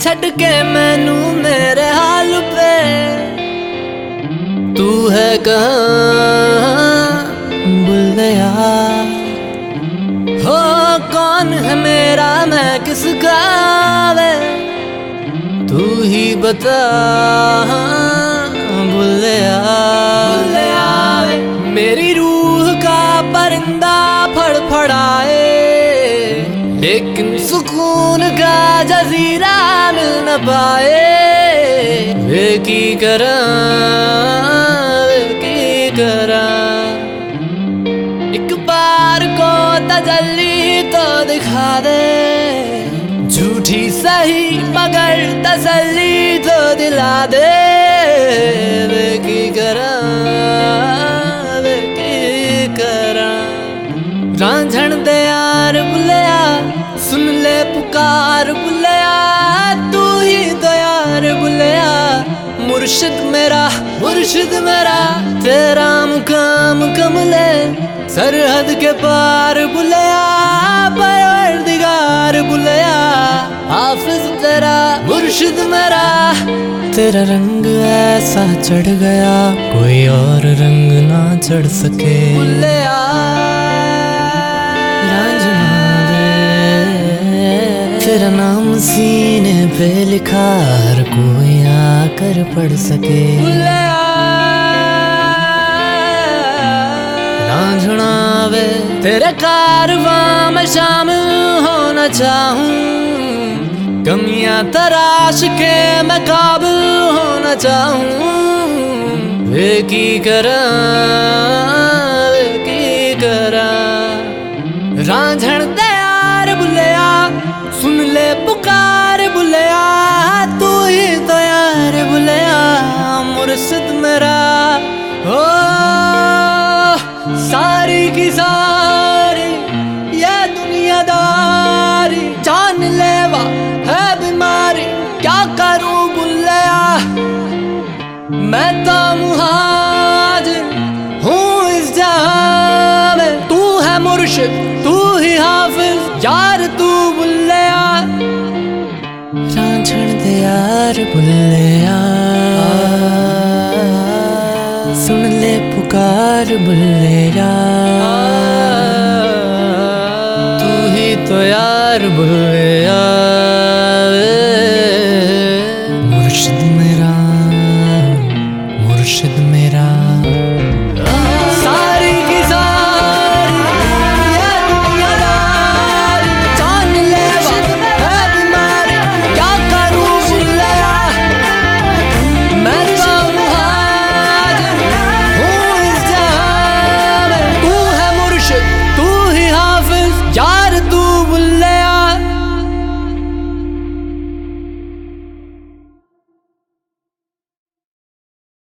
ਛੱਡ ਕੇ ਮੈਨੂੰ ਮੇਰੇ ਹਾਲ ਪੇ ਤੂੰ ਹੈ ਕਹਾਂ ਬੁਲਿਆ ਹੋ ਕੌਣ ਹੈ ਮੇਰਾ ਮੈਂ ਕਿਸ ਗਾਵੇ ਤੂੰ ਹੀ ਬਤਾ ਬੁਲਿਆ लेकिन सुकून का जजीरा मिल न पाए। वे की करा वे की करा एक बार को तजल्ली तो दिखा दे। झूठी सही मगर तसल्ली तो दिला दे। वे की करा वे की करा रांझण दे यार बुलिया सुन ले पुकार बुलिया, तू ही तो यार बुलिया। मुर्शिद मेरा मुर्शिद मेरा, तेरा मुकाम कमले। सरहद के पार बुलिया, परवरदिगार बुलिया। हाफिज तेरा, मुर्शिद मेरा। तेरा रंग ऐसा चढ़ गया, कोई और रंग ना चढ़ सके। बुलिया। नाम सीने पे लिखा, हर कोई आकर पढ़ सके। रांझणावे तेरे कारवां में शामिल होना चाहूँ। कमियाँ तराश के मैं काबिल होना चाहूँ। वे की करा, वे की करा। रांझण मुर्शिद मेरा, ओ, सारी की सारी, ये दुनियादारी, जान लेवा है बीमारी, क्या करूँ बुलिया मैं तो मुहाजिर हूँ इस जहाँ में, तू है मुर्शिद, तू ही हाफिज, यार तू बुल्लिया। रांझण दे यार बुल्लिया। सुन ले पुकार बुल्लिया तू ही तो यार बुल्लिया